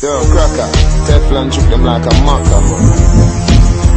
Yo, cracker, Teflon chook them like a maca, man.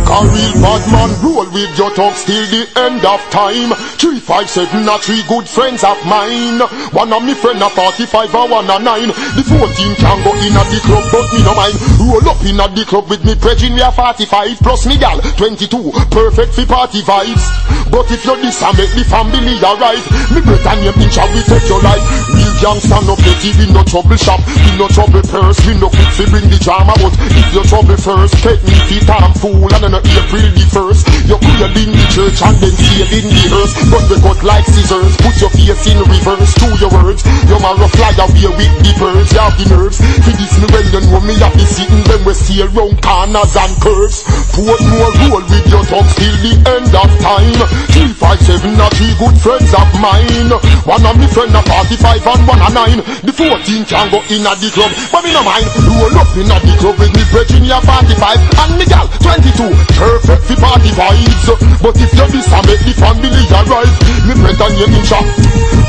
A real bad man roll with your talk till the end of time. Three, five, seven are three good friends of mine. One of me friend a 45 and one a 9. The 14 can go in at the club but me no mind. Roll up in at the club with me brethren we are 45 plus me gal 22. Perfect for party vibes. But if you're this and make the family alright. Me better name in we take your life. Real gangster no petty, we no trouble shop. We no trouble purse, we no quick to bring the drama. But if you trouble first, take me fit and fool and no April the first. You could in the church and then seal in the earth. But we cut like scissors, put your face in reverse to your words. Your marrow fly away with the birds, you have the nerves. For this me when you know me have the sitting steal round corners and curves. Put more roll with your tongue till the end of time. Three, five, seven are three good friends of mine. One of me friend a 45 and one a 9. The 14 can go in at the club, but me no mind. Roll up in at the club with me you 45 and me gal 22. Perfect for party vibes. But if you miss and make the family arrive. Me better name in shop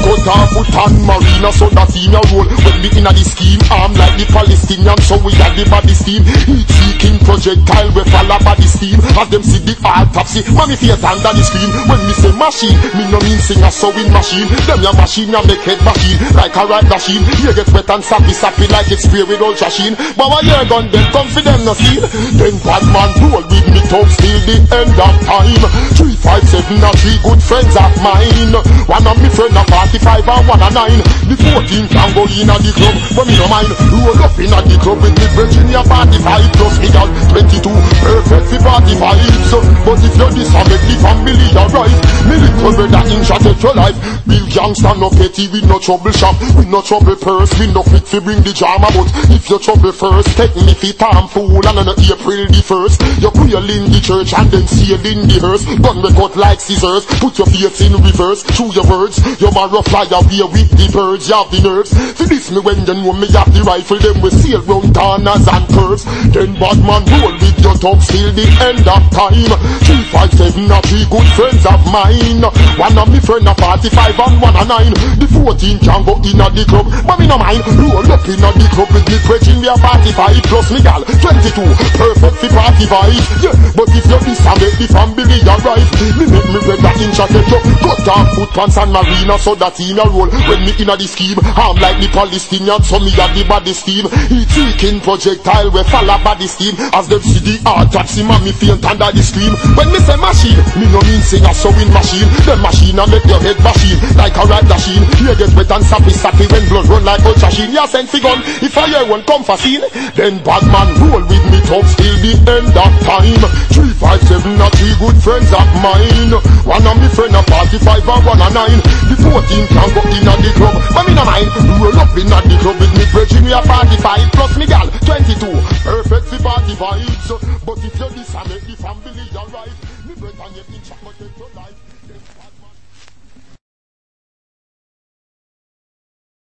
Cut off foot and marina so that in a roll When we in a the scheme Arm like the Palestinian so we got the body steam seeking projectile we follow body steam As them see the autopsy Mommy face under the screen. When me say machine Me no mean Singer sewing machine. Them your machine and make head machine Like a ride machine. You get wet and sappy sappy like it's spray with ultra sheen But when you're gun them come for them no see. Then bad man roll with me talk till the end of time. Three, five, seven are three good friends of mine. One of me friend a 45 and one a 9. The 14 can go in at the club, but me no mind. Roll up in at the club with me Virginia 45 plus me gal 22. Perfect for party vibes. But if you're this, I make the family alright. Me little brother in shot take your life. Real gangster no petty, we no trouble shop. We no trouble purse, we no fit to bring the drama. But if you trouble first, take me fit and fool and on April the first. You're queerly in the church and then seal in the hearse. Gun me cut like scissors. Put your face in reverse. Through your words, your marrow fly away with the birds. You have the nerves. For this me when you know me have the rifle. Then we sail round corners and curves. Then bad man roll with your tongue till the end of time. Three, five, seven are three good friends of mine. One of me friend a 45 and one a 9. The 14 can go in at the club. But me no mind. Roll up in at the club with me brethren. We are 45 plus me gal 22. Perfect for party vibe. Yeah. But if you this and make the family alright Me make me brother in shot a joke Cut off foot pants and marina so that in a roll. When me in a the scheme I'm like the Palestinian so me have the body steam He taking projectile we follow body steam As them see the autopsy man me faint under the scream. When me say machine Me no mean Singer sewing machine. The machine a make your head machine Like a ride machine Here get wet and sappy sappy When blood run like ultra sheen Yeah send fi gun If I hear one come for scene Then bad man roll with me talk till the end of time. Three, five, seven are three good friends of mine. One of me friend a 45 and one a 9. The 14 can go in at the club, but me no mind. Roll up in at the club with me brethren, we are 45 plus me gal 22. Perfect for party vibes. But if you this, I make the family alright. Me brother, you think I take your life.